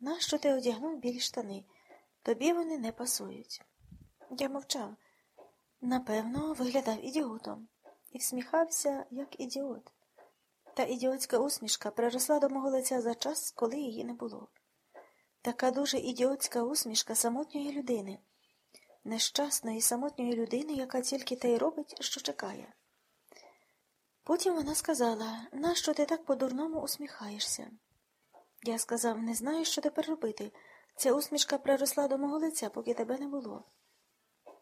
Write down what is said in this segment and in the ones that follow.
Нащо ти одягнув білі штани? Тобі вони не пасують. Я мовчав. Напевно, виглядав ідіотом і всміхався, як ідіот. Та ідіотська усмішка приросла до мого лиця за час, коли її не було. Така дуже ідіотська усмішка самотньої людини, нещасної самотньої людини, яка тільки те й робить, що чекає. Потім вона сказала, нащо ти так по-дурному усміхаєшся? Я сказав, не знаю, що тепер робити. Ця усмішка приросла до мого лиця, поки тебе не було.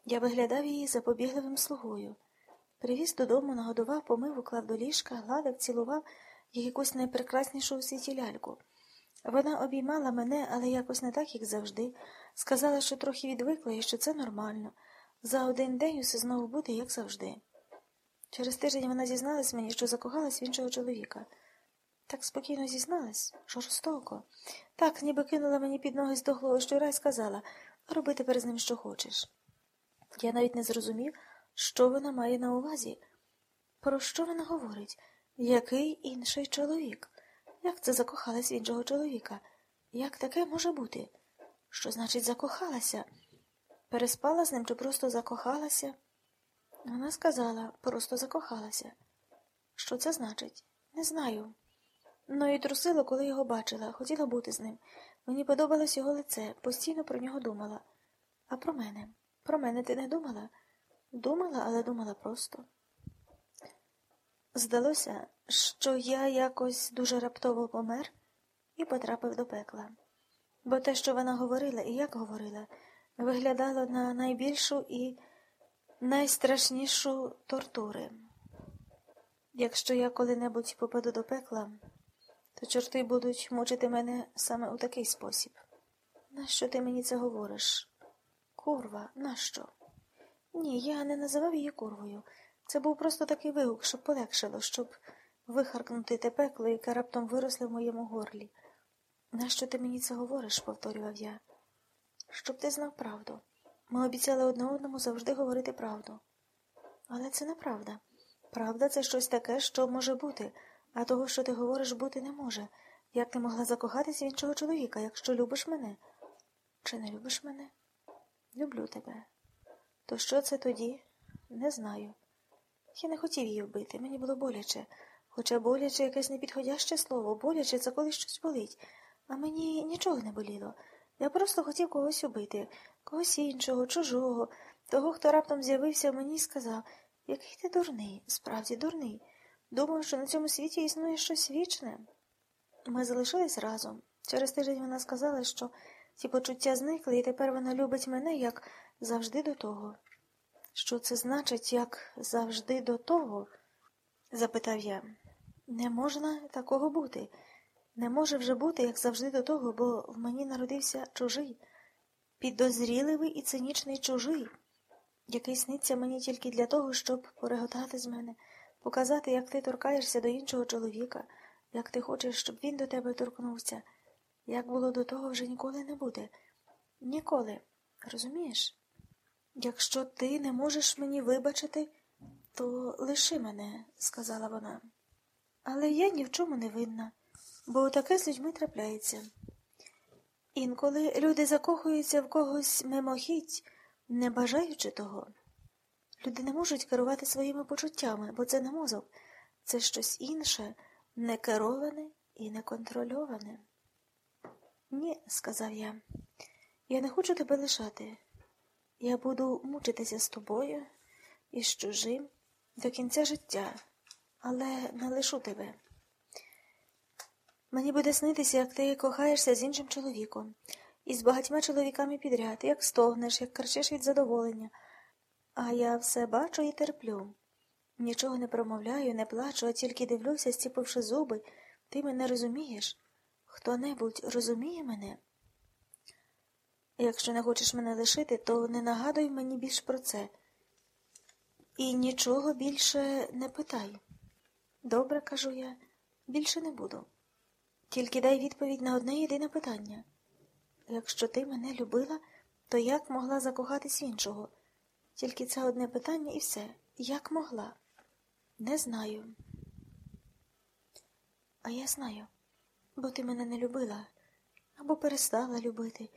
Я виглядав її запобігливим слугою. Привіз додому, нагодував, помив, уклав до ліжка, гладив, цілував як якусь найпрекраснішу у світі ляльку. Вона обіймала мене, але якось не так, як завжди. Сказала, що трохи відвикла і що це нормально. За один день усе знову буде, як завжди. Через тиждень вона зізналась мені, що закохалась в іншого чоловіка. Так спокійно зізналась, жорстоко. Так, ніби кинула мені під ноги здохлого щура і сказала роби тепер з ним, що хочеш. Я навіть не зрозумів, що вона має на увазі. Про що вона говорить? Який інший чоловік? Як це закохалась в іншого чоловіка? Як таке може бути? Що значить закохалася? Переспала з ним чи просто закохалася? Вона сказала, просто закохалася. Що це значить? Не знаю. Ну і трусило, коли його бачила, хотіла бути з ним. Мені подобалось його лице, постійно про нього думала. А про мене? Про мене ти не думала? Думала, але думала просто. Здалося, що я якось дуже раптово помер і потрапив до пекла. Бо те, що вона говорила і як говорила, виглядало на найбільшу і найстрашнішу тортури. Якщо я коли-небудь попаду до пекла, то чорти будуть мучити мене саме у такий спосіб. Нащо ти мені це говориш? Курва, нащо? Ні, я не називав її курвою. Це був просто такий вигук, щоб полегшило, щоб вихаркнути те пекло, яке раптом виросло в моєму горлі. Нащо ти мені це говориш? повторював я. Щоб ти знав правду. Ми обіцяли одне одному завжди говорити правду. Але це неправда. Правда, це щось таке, що може бути, а того, що ти говориш, бути не може. Як ти могла закохатися в іншого чоловіка, якщо любиш мене? Чи не любиш мене? Люблю тебе. То що це тоді? Не знаю. Я не хотів її вбити, мені було боляче. Хоча боляче якесь непідходяще слово, боляче це коли щось болить, а мені нічого не боліло. Я просто хотів когось убити, когось іншого, чужого, того, хто раптом з'явився мені і сказав, який ти дурний, справді дурний. Думав, що на цьому світі існує щось вічне. Ми залишились разом. Через тиждень вона сказала, що ці почуття зникли, і тепер вона любить мене, як завжди до того. Що це значить, як завжди до того? запитав я. Не можна такого бути. Не може вже бути, як завжди до того, бо в мені народився чужий, підозріливий і цинічний чужий, який сниться мені тільки для того, щоб пореготати з мене, показати, як ти торкаєшся до іншого чоловіка, як ти хочеш, щоб він до тебе торкнувся. Як було до того, вже ніколи не буде. Ніколи. Розумієш? Якщо ти не можеш мені вибачити, то лиши мене, сказала вона. Але я ні в чому не винна, бо таке з людьми трапляється. Інколи люди закохуються в когось мимохідь, не бажаючи того. Люди не можуть керувати своїми почуттями, бо це не мозок, це щось інше, не кероване і не контрольоване. Ні, сказав я, я не хочу тебе лишати. Я буду мучитися з тобою і з чужим до кінця життя, але не лишу тебе. Мені буде снитися, як ти кохаєшся з іншим чоловіком, і з багатьма чоловіками підряд, як стогнеш, як кричиш від задоволення. А я все бачу і терплю. Нічого не промовляю, не плачу, а тільки дивлюся, стіпивши зуби. Ти мене розумієш? Хто небудь розуміє мене? Якщо не хочеш мене лишити, то не нагадуй мені більш про це. І нічого більше не питай. Добре, кажу я, більше не буду. Тільки дай відповідь на одне єдине питання. Якщо ти мене любила, то як могла закохатись іншого? Тільки це одне питання і все. Як могла? Не знаю. А я знаю, бо ти мене не любила. або перестала любити,